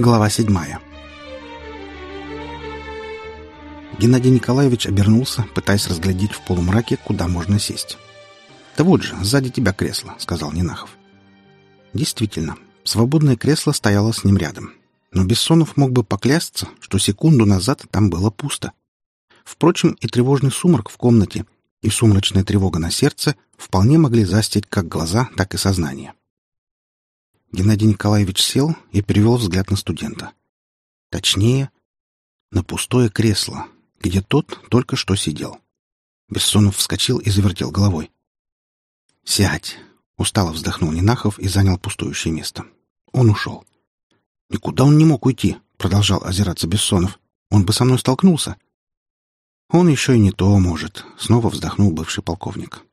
Глава седьмая. Геннадий Николаевич обернулся, пытаясь разглядеть в полумраке, куда можно сесть. «Да вот же, сзади тебя кресло», — сказал Нинахов. Действительно, свободное кресло стояло с ним рядом. Но Бессонов мог бы поклясться, что секунду назад там было пусто. Впрочем, и тревожный сумрак в комнате, и сумрачная тревога на сердце вполне могли застить как глаза, так и сознание. Геннадий Николаевич сел и перевел взгляд на студента. Точнее, на пустое кресло, где тот только что сидел. Бессонов вскочил и завертел головой. «Сядь!» — устало вздохнул Нинахов и занял пустующее место. Он ушел. «Никуда он не мог уйти», — продолжал озираться Бессонов. «Он бы со мной столкнулся». «Он еще и не то может», — снова вздохнул бывший полковник.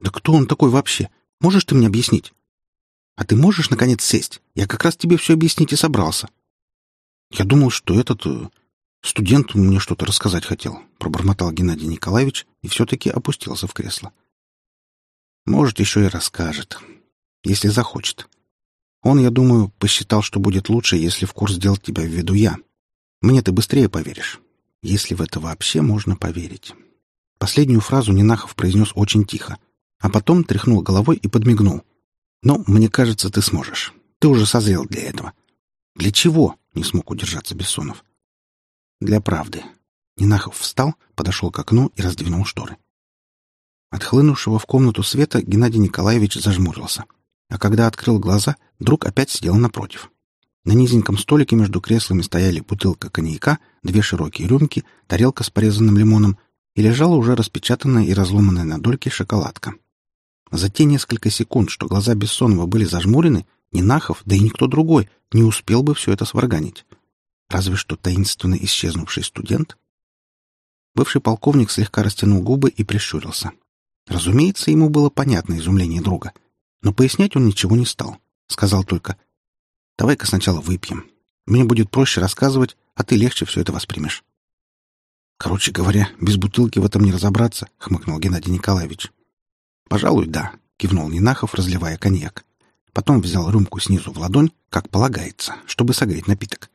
«Да кто он такой вообще? Можешь ты мне объяснить?» А ты можешь, наконец, сесть? Я как раз тебе все объяснить и собрался. Я думал, что этот э, студент мне что-то рассказать хотел, пробормотал Геннадий Николаевич и все-таки опустился в кресло. Может, еще и расскажет, если захочет. Он, я думаю, посчитал, что будет лучше, если в курс сделать тебя введу я. Мне ты быстрее поверишь, если в это вообще можно поверить. Последнюю фразу Нинахов произнес очень тихо, а потом тряхнул головой и подмигнул. Но мне кажется, ты сможешь. Ты уже созрел для этого. Для чего? Не смог удержаться Бессонов. Для правды. Нинахов встал, подошел к окну и раздвинул шторы. От хлынувшего в комнату света Геннадий Николаевич зажмурился. А когда открыл глаза, друг опять сидел напротив. На низеньком столике между креслами стояли бутылка коньяка, две широкие рюмки, тарелка с порезанным лимоном и лежала уже распечатанная и разломанная на дольки шоколадка. За те несколько секунд, что глаза Бессонова были зажмурены, ни Нахов, да и никто другой не успел бы все это сварганить. Разве что таинственно исчезнувший студент? Бывший полковник слегка растянул губы и прищурился. Разумеется, ему было понятно изумление друга. Но пояснять он ничего не стал. Сказал только, «Давай-ка сначала выпьем. Мне будет проще рассказывать, а ты легче все это воспримешь». «Короче говоря, без бутылки в этом не разобраться», — хмыкнул Геннадий Николаевич. «Пожалуй, да», — кивнул Нинахов, разливая коньяк. Потом взял рюмку снизу в ладонь, как полагается, чтобы согреть напиток.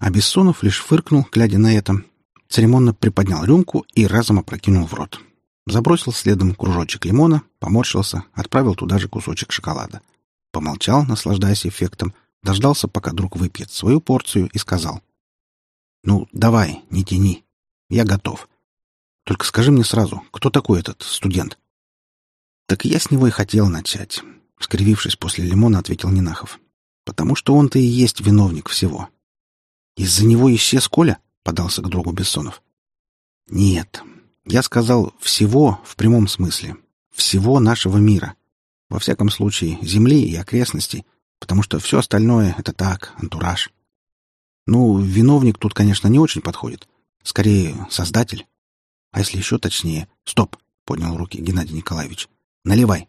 А Бессонов лишь фыркнул, глядя на это, церемонно приподнял рюмку и разом опрокинул в рот. Забросил следом кружочек лимона, поморщился, отправил туда же кусочек шоколада. Помолчал, наслаждаясь эффектом, дождался, пока друг выпьет свою порцию, и сказал. «Ну, давай, не тяни. Я готов. Только скажи мне сразу, кто такой этот студент?» «Так я с него и хотел начать», — скривившись после лимона, ответил Нинахов. «Потому что он-то и есть виновник всего». «Из-за него исчез Коля?» — подался к другу Бессонов. «Нет. Я сказал «всего» в прямом смысле. Всего нашего мира. Во всяком случае, Земли и окрестностей, потому что все остальное — это так, антураж. Ну, виновник тут, конечно, не очень подходит. Скорее, создатель. А если еще точнее... Стоп! — поднял руки Геннадий Николаевич. Наливай.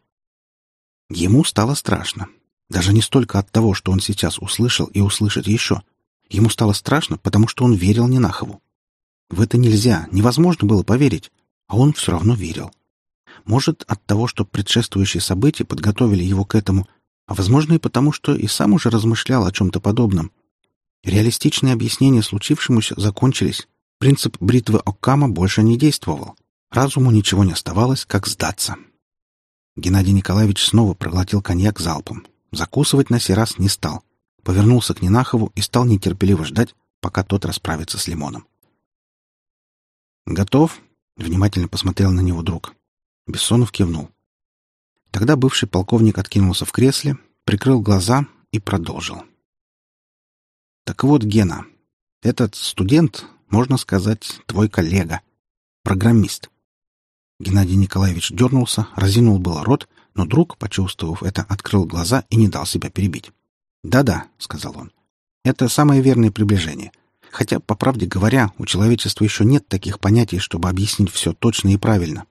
Ему стало страшно. Даже не столько от того, что он сейчас услышал и услышит еще. Ему стало страшно, потому что он верил Ненахову. В это нельзя, невозможно было поверить, а он все равно верил. Может, от того, что предшествующие события подготовили его к этому, а, возможно, и потому, что и сам уже размышлял о чем-то подобном. Реалистичные объяснения случившемуся закончились. Принцип бритвы Оккама больше не действовал. Разуму ничего не оставалось, как сдаться. Геннадий Николаевич снова проглотил коньяк залпом. Закусывать на сей раз не стал. Повернулся к Нинахову и стал нетерпеливо ждать, пока тот расправится с лимоном. «Готов?» — внимательно посмотрел на него друг. Бессонов кивнул. Тогда бывший полковник откинулся в кресле, прикрыл глаза и продолжил. «Так вот, Гена, этот студент, можно сказать, твой коллега, программист. Геннадий Николаевич дернулся, разинул было рот, но друг, почувствовав это, открыл глаза и не дал себя перебить. «Да-да», — сказал он, — «это самое верное приближение. Хотя, по правде говоря, у человечества еще нет таких понятий, чтобы объяснить все точно и правильно.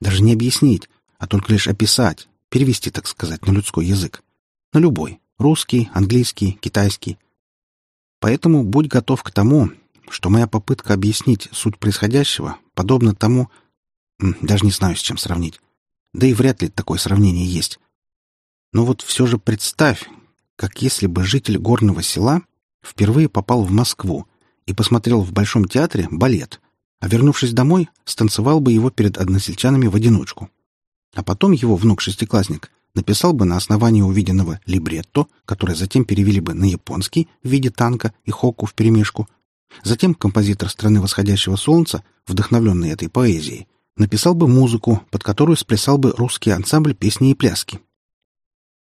Даже не объяснить, а только лишь описать, перевести, так сказать, на людской язык. На любой — русский, английский, китайский. Поэтому будь готов к тому, что моя попытка объяснить суть происходящего подобна тому, даже не знаю, с чем сравнить. Да и вряд ли такое сравнение есть. Но вот все же представь, как если бы житель горного села Впервые попал в Москву и посмотрел в Большом театре балет, а вернувшись домой, станцевал бы его перед односельчанами в одиночку. А потом его внук-шестиклассник написал бы на основании увиденного либретто, которое затем перевели бы на японский в виде танка и хоку вперемешку. Затем композитор «Страны восходящего солнца», вдохновленный этой поэзией, написал бы музыку, под которую сплясал бы русский ансамбль песни и пляски.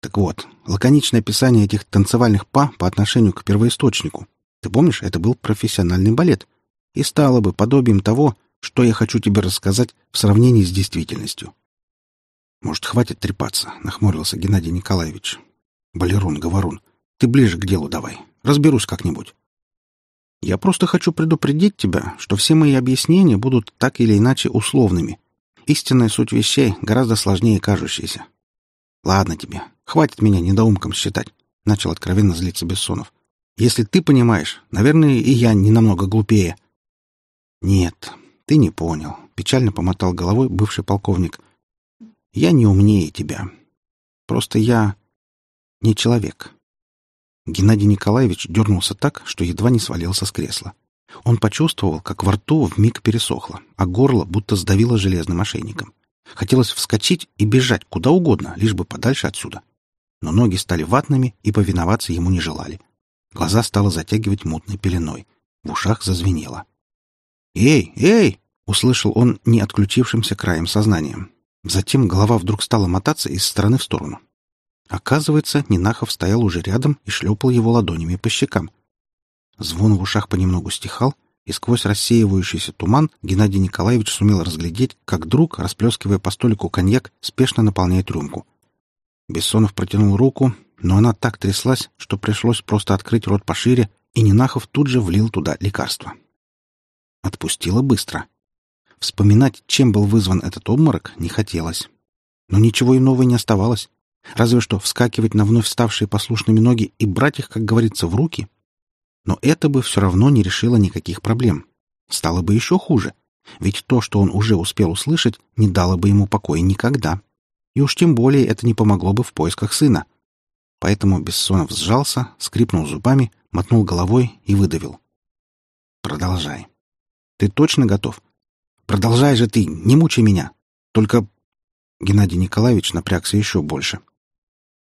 Так вот, лаконичное описание этих танцевальных па по отношению к первоисточнику. Ты помнишь, это был профессиональный балет. И стало бы подобием того, что я хочу тебе рассказать в сравнении с действительностью. «Может, хватит трепаться?» — нахмурился Геннадий Николаевич. «Балерун, говорун, ты ближе к делу давай. Разберусь как-нибудь». «Я просто хочу предупредить тебя, что все мои объяснения будут так или иначе условными. Истинная суть вещей гораздо сложнее кажущейся». «Ладно тебе, хватит меня недоумком считать», — начал откровенно злиться Бессонов. «Если ты понимаешь, наверное, и я не намного глупее». «Нет, ты не понял», — печально помотал головой бывший полковник. Я не умнее тебя. Просто я не человек. Геннадий Николаевич дернулся так, что едва не свалился с кресла. Он почувствовал, как во рту вмиг пересохло, а горло будто сдавило железным ошейником. Хотелось вскочить и бежать куда угодно, лишь бы подальше отсюда. Но ноги стали ватными и повиноваться ему не желали. Глаза стало затягивать мутной пеленой. В ушах зазвенело. «Эй, эй!» — услышал он не отключившимся краем сознания. Затем голова вдруг стала мотаться из стороны в сторону. Оказывается, Нинахов стоял уже рядом и шлепал его ладонями по щекам. Звон в ушах понемногу стихал, и сквозь рассеивающийся туман Геннадий Николаевич сумел разглядеть, как друг, расплескивая по столику коньяк, спешно наполняет рюмку. Бессонов протянул руку, но она так тряслась, что пришлось просто открыть рот пошире, и Нинахов тут же влил туда лекарство. Отпустила быстро — Вспоминать, чем был вызван этот обморок, не хотелось. Но ничего иного не оставалось. Разве что вскакивать на вновь ставшие послушными ноги и брать их, как говорится, в руки. Но это бы все равно не решило никаких проблем. Стало бы еще хуже. Ведь то, что он уже успел услышать, не дало бы ему покоя никогда. И уж тем более это не помогло бы в поисках сына. Поэтому Бессонов сжался, скрипнул зубами, мотнул головой и выдавил. «Продолжай. Ты точно готов? Продолжай же ты, не мучай меня. Только...» Геннадий Николаевич напрягся еще больше.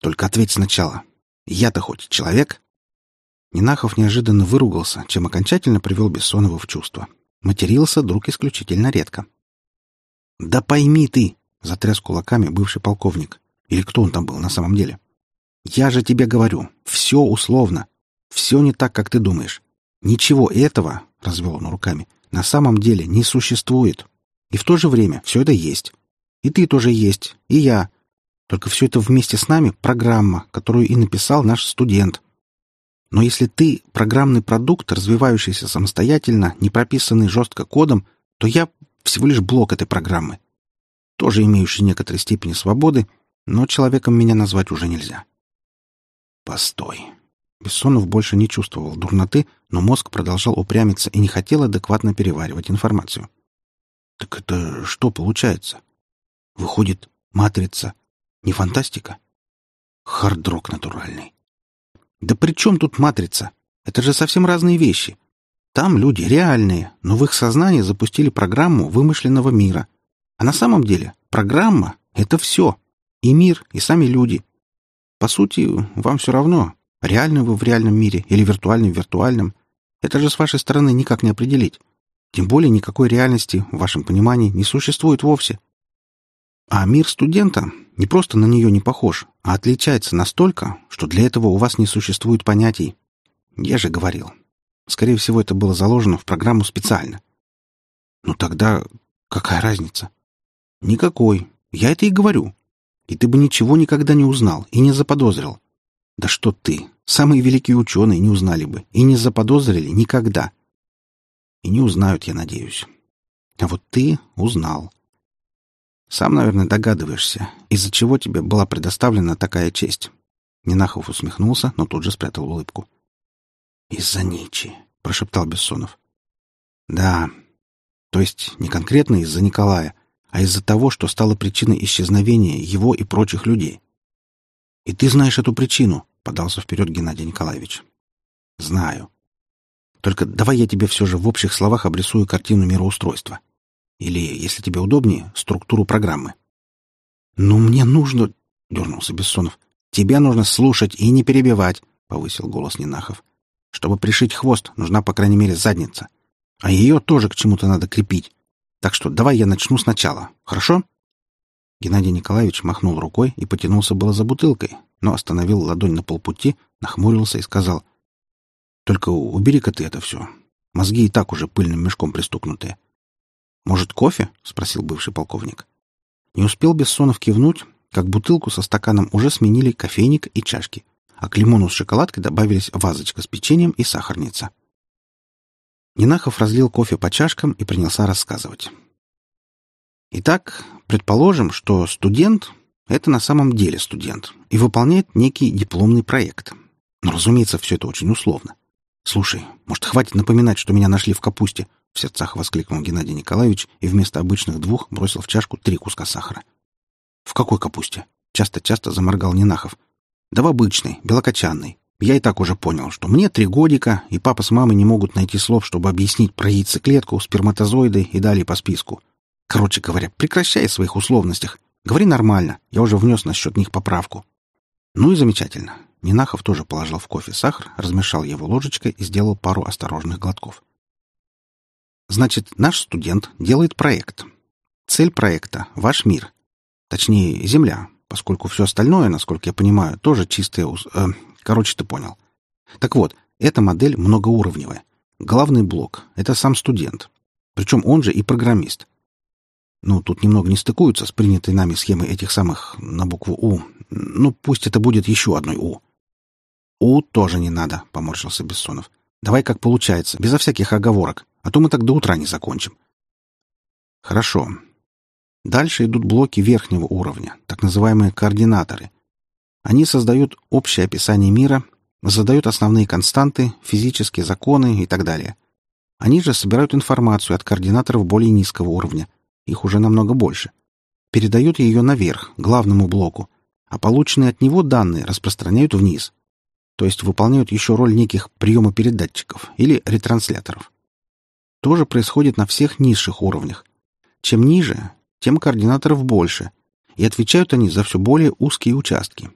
«Только ответь сначала. Я-то хоть человек?» Нинахов неожиданно выругался, чем окончательно привел Бессонова в чувство. Матерился друг исключительно редко. «Да пойми ты!» — затряс кулаками бывший полковник. Или кто он там был на самом деле? «Я же тебе говорю, все условно. Все не так, как ты думаешь. Ничего этого, — развел он руками, на самом деле не существует. И в то же время все это есть. И ты тоже есть, и я. Только все это вместе с нами — программа, которую и написал наш студент. Но если ты — программный продукт, развивающийся самостоятельно, не прописанный жестко кодом, то я всего лишь блок этой программы. Тоже имеющий некоторой степени свободы, но человеком меня назвать уже нельзя. Постой. Бессонов больше не чувствовал дурноты, но мозг продолжал упрямиться и не хотел адекватно переваривать информацию. Так это что получается? Выходит, матрица не фантастика? Хардрок натуральный. Да при чем тут матрица? Это же совсем разные вещи. Там люди реальные, но в их сознании запустили программу вымышленного мира. А на самом деле программа — это все. И мир, и сами люди. По сути, вам все равно, Реальный вы в реальном мире или виртуальный в виртуальном, это же с вашей стороны никак не определить. Тем более никакой реальности, в вашем понимании, не существует вовсе. А мир студента не просто на нее не похож, а отличается настолько, что для этого у вас не существует понятий. Я же говорил. Скорее всего, это было заложено в программу специально. Ну тогда какая разница? Никакой. Я это и говорю. И ты бы ничего никогда не узнал и не заподозрил. Да что ты, самые великие ученые не узнали бы и не заподозрили никогда. И не узнают, я надеюсь. А вот ты узнал. Сам, наверное, догадываешься, из-за чего тебе была предоставлена такая честь. Нинахов усмехнулся, но тут же спрятал улыбку. «Из-за Ничи», — прошептал Бессонов. «Да, то есть не конкретно из-за Николая, а из-за того, что стало причиной исчезновения его и прочих людей. «И ты знаешь эту причину», — подался вперед Геннадий Николаевич. Знаю. Только давай я тебе все же в общих словах обрисую картину мироустройства. Или, если тебе удобнее, структуру программы. «Ну, мне нужно...» — дернулся Бессонов. «Тебе нужно слушать и не перебивать», — повысил голос Нинахов. «Чтобы пришить хвост, нужна, по крайней мере, задница. А ее тоже к чему-то надо крепить. Так что давай я начну сначала, хорошо?» Геннадий Николаевич махнул рукой и потянулся было за бутылкой, но остановил ладонь на полпути, нахмурился и сказал. «Только убери-ка ты это все. Мозги и так уже пыльным мешком пристукнутые. «Может, кофе?» — спросил бывший полковник. Не успел Бессонов кивнуть, как бутылку со стаканом уже сменили кофейник и чашки, а к лимону с шоколадкой добавились вазочка с печеньем и сахарница. Нинахов разлил кофе по чашкам и принялся рассказывать. Итак, предположим, что студент — это на самом деле студент и выполняет некий дипломный проект. Но, разумеется, все это очень условно. Слушай, может, хватит напоминать, что меня нашли в капусте, в сердцах воскликнул Геннадий Николаевич и вместо обычных двух бросил в чашку три куска сахара. «В какой капусте?» — часто-часто заморгал Нинахов. «Да в обычной, белокочанной. Я и так уже понял, что мне три годика, и папа с мамой не могут найти слов, чтобы объяснить про яйцеклетку, сперматозоиды и далее по списку. Короче говоря, прекращай своих условностях. Говори нормально, я уже внес насчет них поправку». «Ну и замечательно». Нинахов тоже положил в кофе сахар, размешал его ложечкой и сделал пару осторожных глотков. Значит, наш студент делает проект. Цель проекта — ваш мир. Точнее, Земля, поскольку все остальное, насколько я понимаю, тоже чистое... Э, короче, ты понял. Так вот, эта модель многоуровневая. Главный блок — это сам студент. Причем он же и программист. Ну, тут немного не стыкуются с принятой нами схемой этих самых на букву «У». Ну, пусть это будет еще одной «У». «У» тоже не надо, — поморщился Бессонов. Давай как получается, безо всяких оговорок а то мы так до утра не закончим. Хорошо. Дальше идут блоки верхнего уровня, так называемые координаторы. Они создают общее описание мира, задают основные константы, физические законы и так далее. Они же собирают информацию от координаторов более низкого уровня, их уже намного больше, передают ее наверх, главному блоку, а полученные от него данные распространяют вниз, то есть выполняют еще роль неких приемопередатчиков или ретрансляторов тоже происходит на всех низших уровнях. Чем ниже, тем координаторов больше, и отвечают они за все более узкие участки.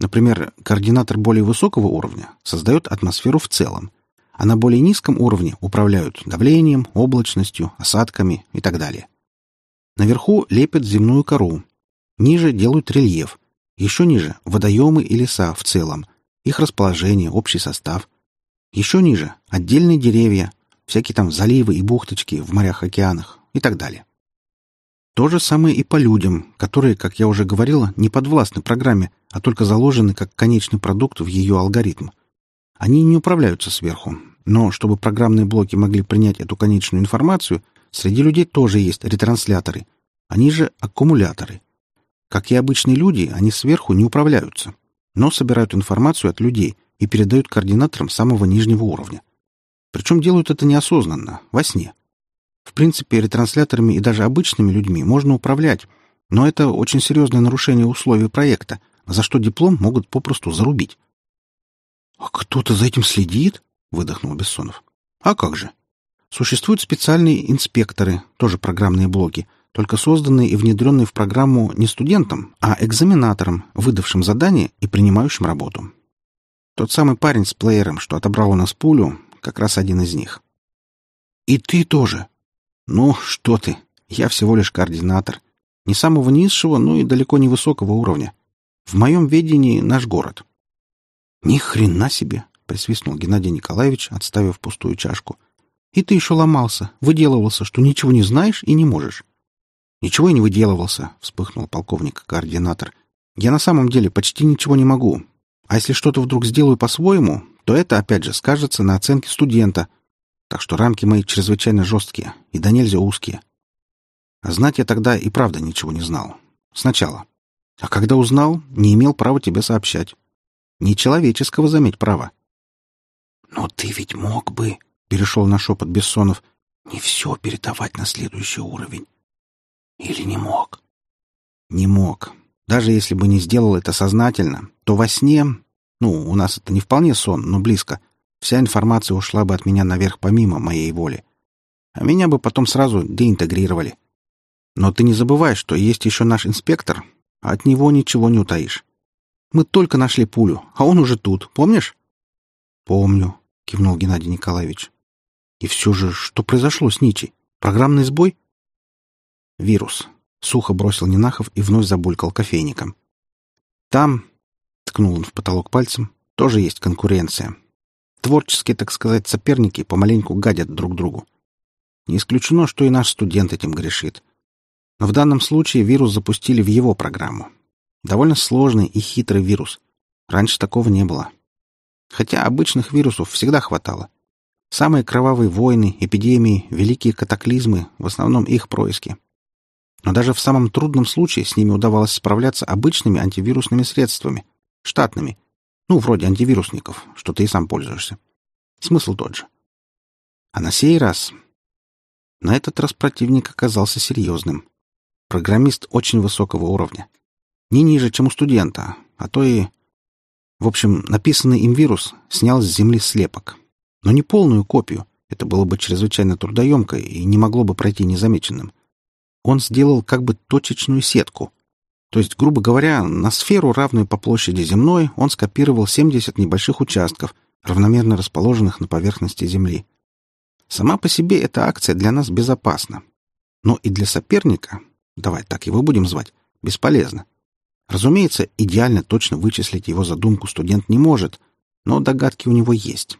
Например, координатор более высокого уровня создает атмосферу в целом, а на более низком уровне управляют давлением, облачностью, осадками и так далее. Наверху лепят земную кору, ниже делают рельеф, еще ниже — водоемы и леса в целом, их расположение, общий состав. Еще ниже — отдельные деревья, всякие там заливы и бухточки в морях-океанах и так далее. То же самое и по людям, которые, как я уже говорила, не подвластны программе, а только заложены как конечный продукт в ее алгоритм. Они не управляются сверху, но чтобы программные блоки могли принять эту конечную информацию, среди людей тоже есть ретрансляторы, они же аккумуляторы. Как и обычные люди, они сверху не управляются, но собирают информацию от людей и передают координаторам самого нижнего уровня. Причем делают это неосознанно, во сне. В принципе, ретрансляторами и даже обычными людьми можно управлять, но это очень серьезное нарушение условий проекта, за что диплом могут попросту зарубить. «А кто-то за этим следит?» — выдохнул Бессонов. «А как же? Существуют специальные инспекторы, тоже программные блоки, только созданные и внедренные в программу не студентом, а экзаменатором, выдавшим задание и принимающим работу. Тот самый парень с плеером, что отобрал у нас пулю, как раз один из них. «И ты тоже?» «Ну, что ты, я всего лишь координатор. Не самого низшего, но и далеко не высокого уровня. В моем ведении наш город». «Ни хрена себе!» — присвистнул Геннадий Николаевич, отставив пустую чашку. «И ты еще ломался, выделывался, что ничего не знаешь и не можешь». «Ничего я не выделывался», — вспыхнул полковник-координатор. «Я на самом деле почти ничего не могу. А если что-то вдруг сделаю по-своему, то это, опять же, скажется на оценке студента. Так что рамки мои чрезвычайно жесткие и до нельзя узкие. А знать я тогда и правда ничего не знал. Сначала. А когда узнал, не имел права тебе сообщать. Нечеловеческого, заметь, права. «Но ты ведь мог бы...» — перешел на шепот Бессонов. «Не все передавать на следующий уровень. Или не мог?» «Не мог. Даже если бы не сделал это сознательно, то во сне ну, у нас это не вполне сон, но близко. Вся информация ушла бы от меня наверх помимо моей воли. А меня бы потом сразу деинтегрировали. Но ты не забывай, что есть еще наш инспектор, а от него ничего не утаишь. Мы только нашли пулю, а он уже тут, помнишь? Помню, кивнул Геннадий Николаевич. И все же, что произошло с Ничей? Программный сбой? Вирус. Сухо бросил Нинахов и вновь забулькал кофейником. Там, ткнул он в потолок пальцем, тоже есть конкуренция. Творческие, так сказать, соперники помаленьку гадят друг другу. Не исключено, что и наш студент этим грешит. Но в данном случае вирус запустили в его программу. Довольно сложный и хитрый вирус. Раньше такого не было. Хотя обычных вирусов всегда хватало. Самые кровавые войны, эпидемии, великие катаклизмы — в основном их происки. Но даже в самом трудном случае с ними удавалось справляться обычными антивирусными средствами, штатными, ну, вроде антивирусников, что ты и сам пользуешься. Смысл тот же. А на сей раз... На этот раз противник оказался серьезным. Программист очень высокого уровня. Не ниже, чем у студента, а то и... В общем, написанный им вирус снял с Земли слепок. Но не полную копию. Это было бы чрезвычайно трудоемко и не могло бы пройти незамеченным. Он сделал как бы точечную сетку. То есть, грубо говоря, на сферу, равную по площади земной, он скопировал 70 небольших участков, равномерно расположенных на поверхности Земли. Сама по себе эта акция для нас безопасна. Но и для соперника, давай так его будем звать, бесполезна. Разумеется, идеально точно вычислить его задумку студент не может, но догадки у него есть.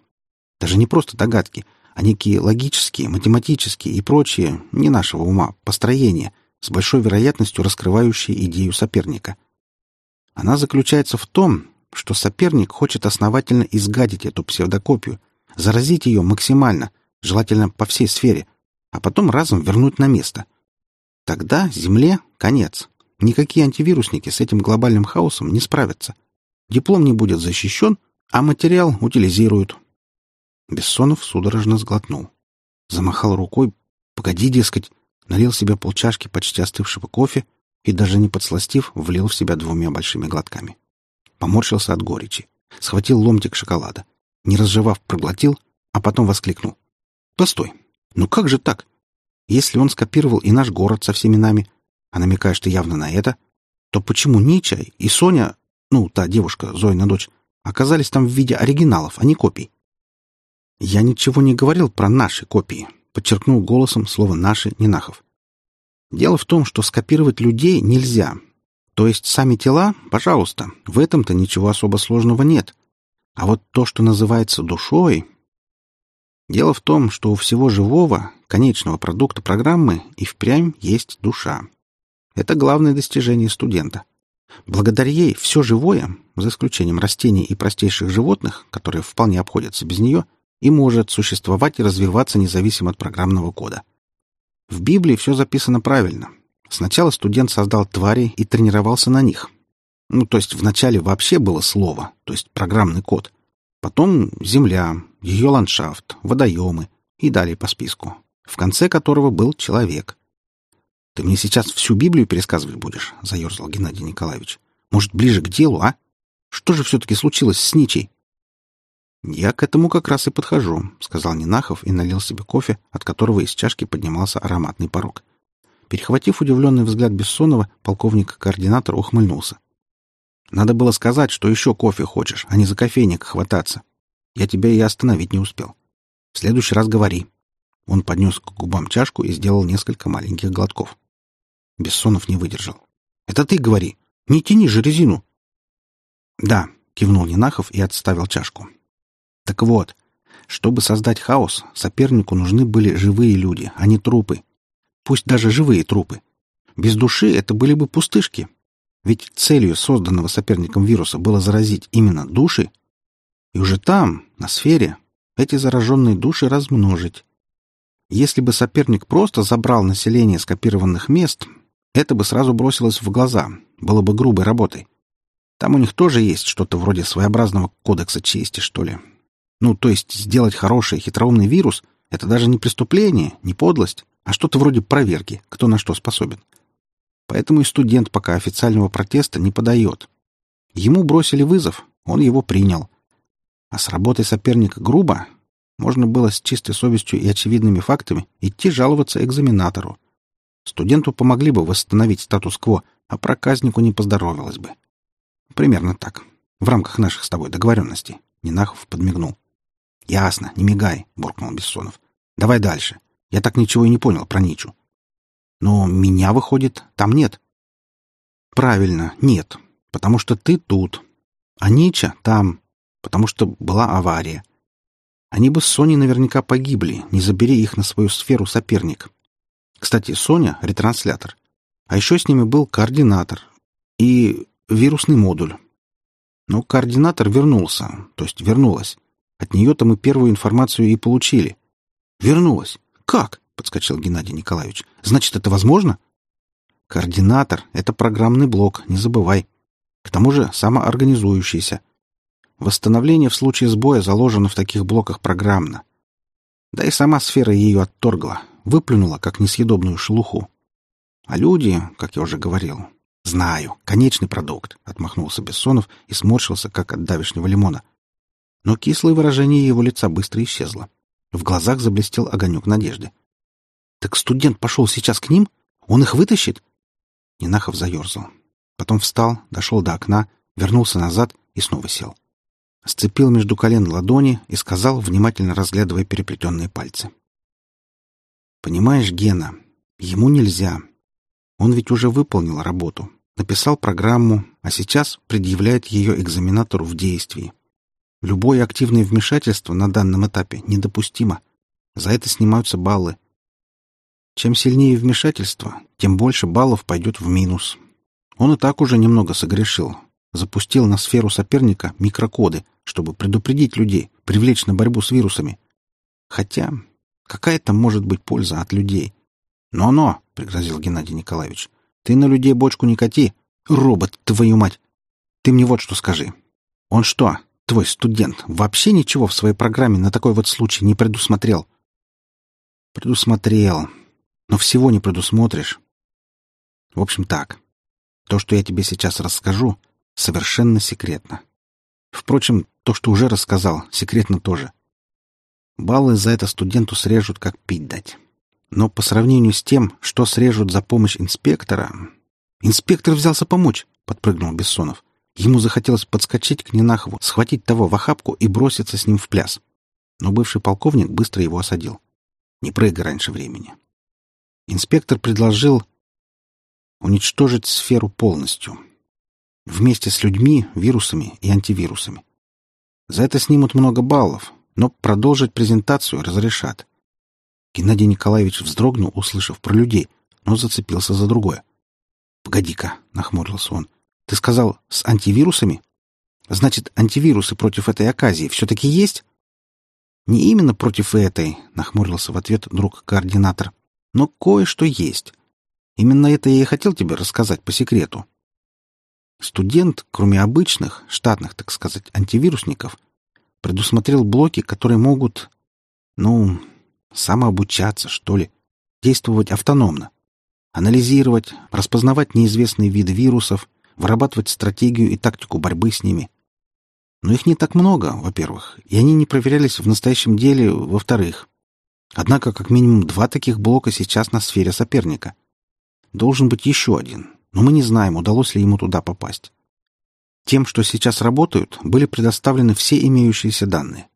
Даже не просто догадки, а некие логические, математические и прочие, не нашего ума, построения, с большой вероятностью раскрывающие идею соперника. Она заключается в том, что соперник хочет основательно изгадить эту псевдокопию, заразить ее максимально, желательно по всей сфере, а потом разом вернуть на место. Тогда Земле конец. Никакие антивирусники с этим глобальным хаосом не справятся. Диплом не будет защищен, а материал утилизируют. Бессонов судорожно сглотнул. Замахал рукой. «Погоди, дескать!» Налил себе полчашки почти остывшего кофе и, даже не подсластив, влил в себя двумя большими глотками. Поморщился от горечи. Схватил ломтик шоколада. Не разжевав, проглотил, а потом воскликнул. «Постой! Ну как же так? Если он скопировал и наш город со всеми нами, а намекаешь ты явно на это, то почему Нича и Соня, ну, та девушка, Зоина дочь, оказались там в виде оригиналов, а не копий? Я ничего не говорил про наши копии, подчеркнул голосом слово «наши» Нинахов. Дело в том, что скопировать людей нельзя. То есть сами тела, пожалуйста, в этом-то ничего особо сложного нет. А вот то, что называется душой... Дело в том, что у всего живого, конечного продукта программы, и впрямь есть душа. Это главное достижение студента. Благодаря ей все живое, за исключением растений и простейших животных, которые вполне обходятся без нее, и может существовать и развиваться независимо от программного кода. В Библии все записано правильно. Сначала студент создал твари и тренировался на них. Ну, то есть вначале вообще было слово, то есть программный код. Потом земля, ее ландшафт, водоемы и далее по списку, в конце которого был человек. «Ты мне сейчас всю Библию пересказывать будешь?» — заерзал Геннадий Николаевич. «Может, ближе к делу, а? Что же все-таки случилось с Ничей?» «Я к этому как раз и подхожу», — сказал Нинахов и налил себе кофе, от которого из чашки поднимался ароматный порог. Перехватив удивленный взгляд Бессонова, полковник-координатор ухмыльнулся. «Надо было сказать, что еще кофе хочешь, а не за кофейник хвататься. Я тебя и остановить не успел. В следующий раз говори». Он поднес к губам чашку и сделал несколько маленьких глотков. Бессонов не выдержал. «Это ты говори! Не тяни же резину!» «Да», — кивнул Нинахов и отставил чашку. «Так вот, чтобы создать хаос, сопернику нужны были живые люди, а не трупы. Пусть даже живые трупы. Без души это были бы пустышки. Ведь целью созданного соперником вируса было заразить именно души. И уже там, на сфере, эти зараженные души размножить. Если бы соперник просто забрал население скопированных мест, это бы сразу бросилось в глаза, было бы грубой работой. Там у них тоже есть что-то вроде своеобразного кодекса чести, что ли. Ну, то есть сделать хороший хитроумный вирус — это даже не преступление, не подлость, а что-то вроде проверки, кто на что способен. Поэтому и студент пока официального протеста не подает. Ему бросили вызов, он его принял. А с работой соперника грубо, можно было с чистой совестью и очевидными фактами идти жаловаться экзаменатору. Студенту помогли бы восстановить статус-кво, а проказнику не поздоровилось бы. Примерно так. В рамках наших с тобой договоренностей. Нинахов подмигнул. «Ясно, не мигай», — буркнул Бессонов. «Давай дальше. Я так ничего и не понял про Ничу». «Но меня, выходит, там нет». «Правильно, нет. Потому что ты тут. А Нича там. Потому что была авария. Они бы с Соней наверняка погибли, не забери их на свою сферу соперник. Кстати, Соня — ретранслятор. А еще с ними был координатор и вирусный модуль. Но координатор вернулся, то есть вернулась. От нее-то мы первую информацию и получили. Вернулась. Как? Подскочил Геннадий Николаевич. Значит, это возможно? Координатор — это программный блок, не забывай. К тому же самоорганизующийся. Восстановление в случае сбоя заложено в таких блоках программно. Да и сама сфера ее отторгла, выплюнула, как несъедобную шелуху. А люди, как я уже говорил... «Знаю, конечный продукт», — отмахнулся Бессонов и сморщился, как от давешнего лимона. Но кислое выражение его лица быстро исчезло. В глазах заблестел огонек надежды. «Так студент пошел сейчас к ним? Он их вытащит?» Нинахов заерзал. Потом встал, дошел до окна, вернулся назад и снова сел сцепил между колен ладони и сказал, внимательно разглядывая переплетенные пальцы. «Понимаешь, Гена, ему нельзя. Он ведь уже выполнил работу, написал программу, а сейчас предъявляет ее экзаменатору в действии. Любое активное вмешательство на данном этапе недопустимо. За это снимаются баллы. Чем сильнее вмешательство, тем больше баллов пойдет в минус. Он и так уже немного согрешил, запустил на сферу соперника микрокоды, чтобы предупредить людей, привлечь на борьбу с вирусами. Хотя, какая там может быть польза от людей? «Но-но!» — пригрозил Геннадий Николаевич. «Ты на людей бочку не кати! Робот, твою мать! Ты мне вот что скажи. Он что, твой студент, вообще ничего в своей программе на такой вот случай не предусмотрел?» «Предусмотрел. Но всего не предусмотришь. В общем, так. То, что я тебе сейчас расскажу, совершенно секретно. Впрочем, то, что уже рассказал, секретно тоже. Баллы за это студенту срежут, как пить дать. Но по сравнению с тем, что срежут за помощь инспектора... Инспектор взялся помочь, подпрыгнул Бессонов. Ему захотелось подскочить к Нинахову, схватить того в охапку и броситься с ним в пляс. Но бывший полковник быстро его осадил. Не прыгай раньше времени. Инспектор предложил уничтожить сферу полностью, Вместе с людьми, вирусами и антивирусами. За это снимут много баллов, но продолжить презентацию разрешат. Геннадий Николаевич вздрогнул, услышав про людей, но зацепился за другое. «Погоди-ка», — нахмурился он, — «ты сказал, с антивирусами? Значит, антивирусы против этой оказии все-таки есть?» «Не именно против этой», — нахмурился в ответ друг-координатор, — «но кое-что есть. Именно это я и хотел тебе рассказать по секрету. Студент, кроме обычных, штатных, так сказать, антивирусников, предусмотрел блоки, которые могут, ну, самообучаться, что ли, действовать автономно, анализировать, распознавать неизвестные виды вирусов, вырабатывать стратегию и тактику борьбы с ними. Но их не так много, во-первых, и они не проверялись в настоящем деле, во-вторых. Однако как минимум два таких блока сейчас на сфере соперника. Должен быть еще один, но мы не знаем, удалось ли ему туда попасть. Тем, что сейчас работают, были предоставлены все имеющиеся данные.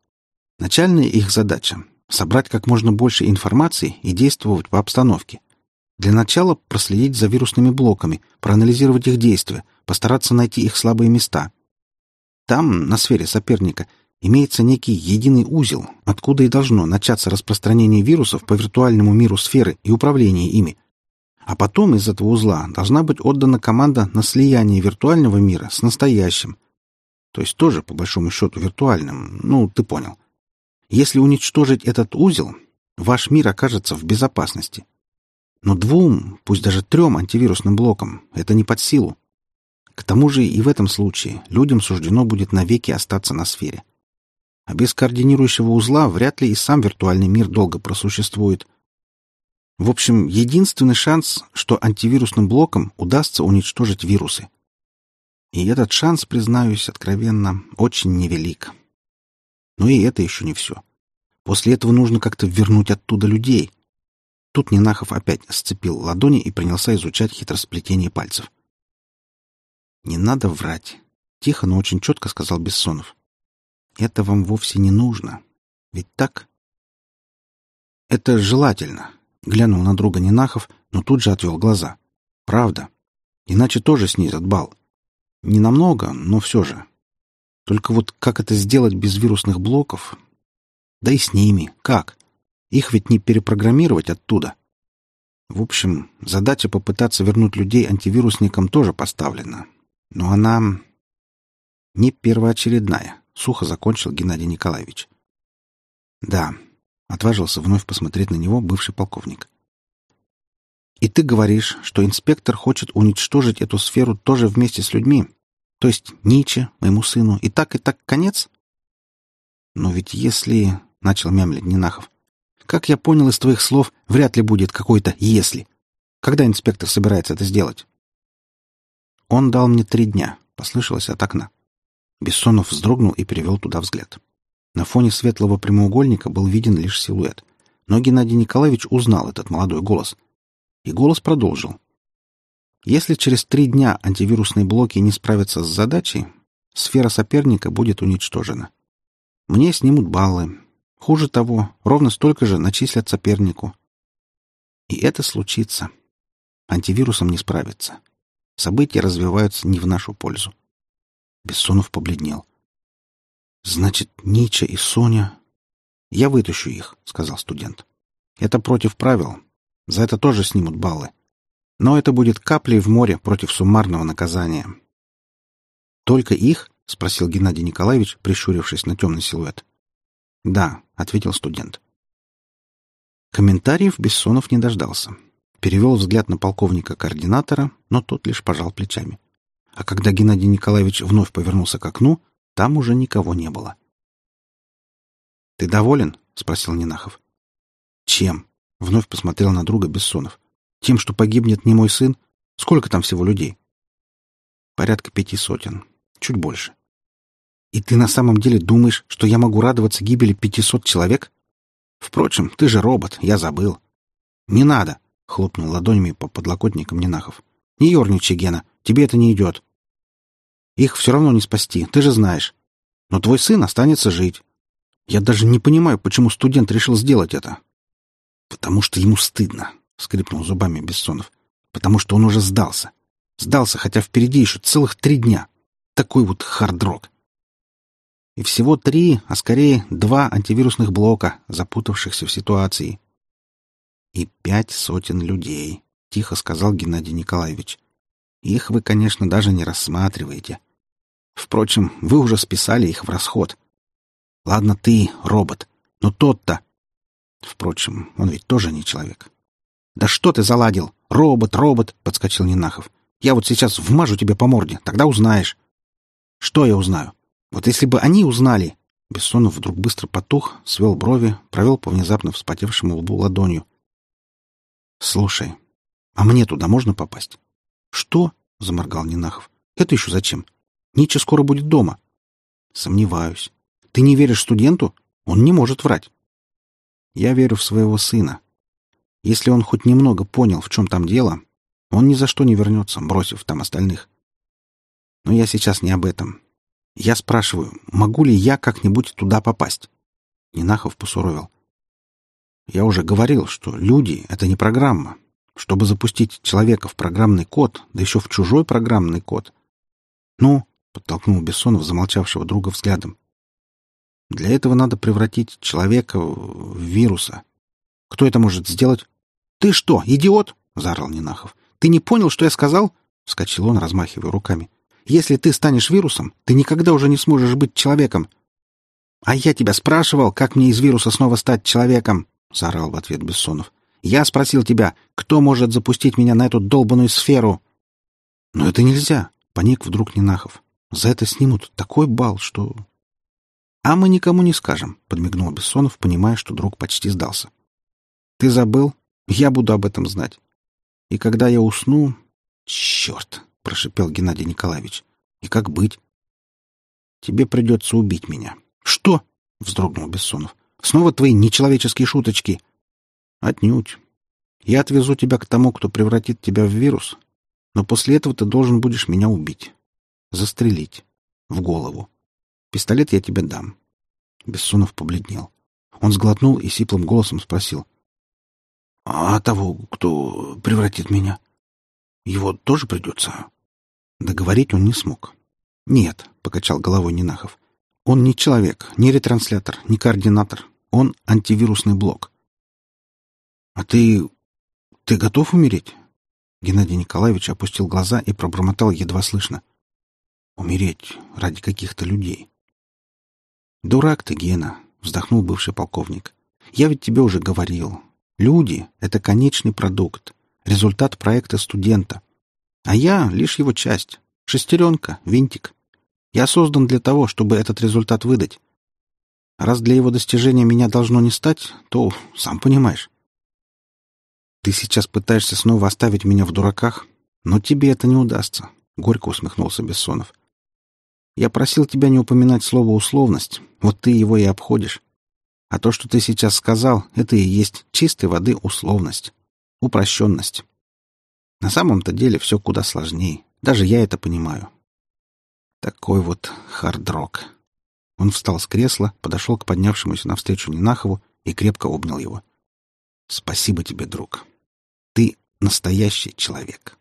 Начальная их задача — собрать как можно больше информации и действовать по обстановке. Для начала проследить за вирусными блоками, проанализировать их действия, постараться найти их слабые места. Там, на сфере соперника, имеется некий единый узел, откуда и должно начаться распространение вирусов по виртуальному миру сферы и управление ими, а потом из этого узла должна быть отдана команда на слияние виртуального мира с настоящим. То есть тоже, по большому счету, виртуальным. Ну, ты понял. Если уничтожить этот узел, ваш мир окажется в безопасности. Но двум, пусть даже трем антивирусным блокам это не под силу. К тому же и в этом случае людям суждено будет навеки остаться на сфере. А без координирующего узла вряд ли и сам виртуальный мир долго просуществует, в общем, единственный шанс, что антивирусным блокам удастся уничтожить вирусы. И этот шанс, признаюсь откровенно, очень невелик. Но и это еще не все. После этого нужно как-то вернуть оттуда людей. Тут Нинахов опять сцепил ладони и принялся изучать хитросплетение пальцев. «Не надо врать», — тихо, но очень четко сказал Бессонов. «Это вам вовсе не нужно. Ведь так?» «Это желательно», — глянул на друга Нинахов, но тут же отвел глаза. «Правда. Иначе тоже снизят бал. Не намного, но все же. Только вот как это сделать без вирусных блоков? Да и с ними. Как? Их ведь не перепрограммировать оттуда. В общем, задача попытаться вернуть людей антивирусникам тоже поставлена. Но она не первоочередная, сухо закончил Геннадий Николаевич. Да, отважился вновь посмотреть на него бывший полковник. И ты говоришь, что инспектор хочет уничтожить эту сферу тоже вместе с людьми? То есть Ниче, моему сыну, и так, и так конец? Но ведь если... — начал мямлить Нинахов. Как я понял из твоих слов, вряд ли будет какой-то «если». Когда инспектор собирается это сделать? Он дал мне три дня, — послышалось от окна. Бессонов вздрогнул и перевел туда взгляд. На фоне светлого прямоугольника был виден лишь силуэт. Но Геннадий Николаевич узнал этот молодой голос. И голос продолжил. Если через три дня антивирусные блоки не справятся с задачей, сфера соперника будет уничтожена. Мне снимут баллы. Хуже того, ровно столько же начислят сопернику. И это случится. Антивирусом не справится. События развиваются не в нашу пользу. Бессонов побледнел. «Значит, Нича и Соня...» «Я вытащу их», — сказал студент. «Это против правил. За это тоже снимут баллы. Но это будет каплей в море против суммарного наказания. «Только их?» — спросил Геннадий Николаевич, прищурившись на темный силуэт. «Да», — ответил студент. Комментариев Бессонов не дождался. Перевел взгляд на полковника-координатора, но тот лишь пожал плечами. А когда Геннадий Николаевич вновь повернулся к окну, там уже никого не было. «Ты доволен?» — спросил Нинахов. «Чем?» — вновь посмотрел на друга Бессонов. Тем, что погибнет не мой сын? Сколько там всего людей? Порядка пяти сотен. Чуть больше. И ты на самом деле думаешь, что я могу радоваться гибели пятисот человек? Впрочем, ты же робот, я забыл. Не надо, — хлопнул ладонями по подлокотникам Нинахов. Не ерничай, Гена, тебе это не идет. Их все равно не спасти, ты же знаешь. Но твой сын останется жить. Я даже не понимаю, почему студент решил сделать это. Потому что ему стыдно. — скрипнул зубами Бессонов. «Потому что он уже сдался. Сдался, хотя впереди еще целых три дня. Такой вот хардрок. И всего три, а скорее два антивирусных блока, запутавшихся в ситуации. И пять сотен людей, — тихо сказал Геннадий Николаевич. Их вы, конечно, даже не рассматриваете. Впрочем, вы уже списали их в расход. Ладно ты, робот, но тот-то... Впрочем, он ведь тоже не человек. «Да что ты заладил? Робот, робот!» — подскочил Нинахов. «Я вот сейчас вмажу тебе по морде, тогда узнаешь». «Что я узнаю? Вот если бы они узнали...» Бессонов вдруг быстро потух, свел брови, провел по внезапно вспотевшему лбу ладонью. «Слушай, а мне туда можно попасть?» «Что?» — заморгал Нинахов. «Это еще зачем? Нича скоро будет дома». «Сомневаюсь. Ты не веришь студенту? Он не может врать». «Я верю в своего сына», если он хоть немного понял, в чем там дело, он ни за что не вернется, бросив там остальных. Но я сейчас не об этом. Я спрашиваю, могу ли я как-нибудь туда попасть? Нинахов посуровил. Я уже говорил, что люди — это не программа. Чтобы запустить человека в программный код, да еще в чужой программный код. Ну, — подтолкнул Бессонов замолчавшего друга взглядом. Для этого надо превратить человека в вируса. Кто это может сделать? «Ты что, идиот?» — заорал Нинахов. «Ты не понял, что я сказал?» — вскочил он, размахивая руками. «Если ты станешь вирусом, ты никогда уже не сможешь быть человеком». «А я тебя спрашивал, как мне из вируса снова стать человеком?» — заорал в ответ Бессонов. «Я спросил тебя, кто может запустить меня на эту долбанную сферу?» «Но это нельзя», — паник вдруг Нинахов. «За это снимут такой бал, что...» «А мы никому не скажем», — подмигнул Бессонов, понимая, что друг почти сдался. «Ты забыл? Я буду об этом знать. И когда я усну... Черт! — прошипел Геннадий Николаевич. И как быть? Тебе придется убить меня. Что? вздрогнул Бессонов. «Снова твои нечеловеческие шуточки!» «Отнюдь. Я отвезу тебя к тому, кто превратит тебя в вирус, но после этого ты должен будешь меня убить. Застрелить. В голову. Пистолет я тебе дам». Бессонов побледнел. Он сглотнул и сиплым голосом спросил. «А того, кто превратит меня? Его тоже придется?» Договорить он не смог. «Нет», — покачал головой Нинахов. «Он не человек, не ретранслятор, не координатор. Он антивирусный блок». «А ты... ты готов умереть?» Геннадий Николаевич опустил глаза и пробормотал едва слышно. «Умереть ради каких-то людей». «Дурак ты, Гена», — вздохнул бывший полковник. «Я ведь тебе уже говорил. Люди — это конечный продукт, результат проекта студента. А я — лишь его часть. Шестеренка, винтик. Я создан для того, чтобы этот результат выдать. Раз для его достижения меня должно не стать, то, сам понимаешь. Ты сейчас пытаешься снова оставить меня в дураках, но тебе это не удастся, — горько усмехнулся Бессонов. Я просил тебя не упоминать слово «условность», вот ты его и обходишь. А то, что ты сейчас сказал, это и есть чистой воды условность, упрощенность. На самом-то деле все куда сложнее. Даже я это понимаю. Такой вот хардрок. Он встал с кресла, подошел к поднявшемуся навстречу Нинахову и крепко обнял его. «Спасибо тебе, друг. Ты настоящий человек».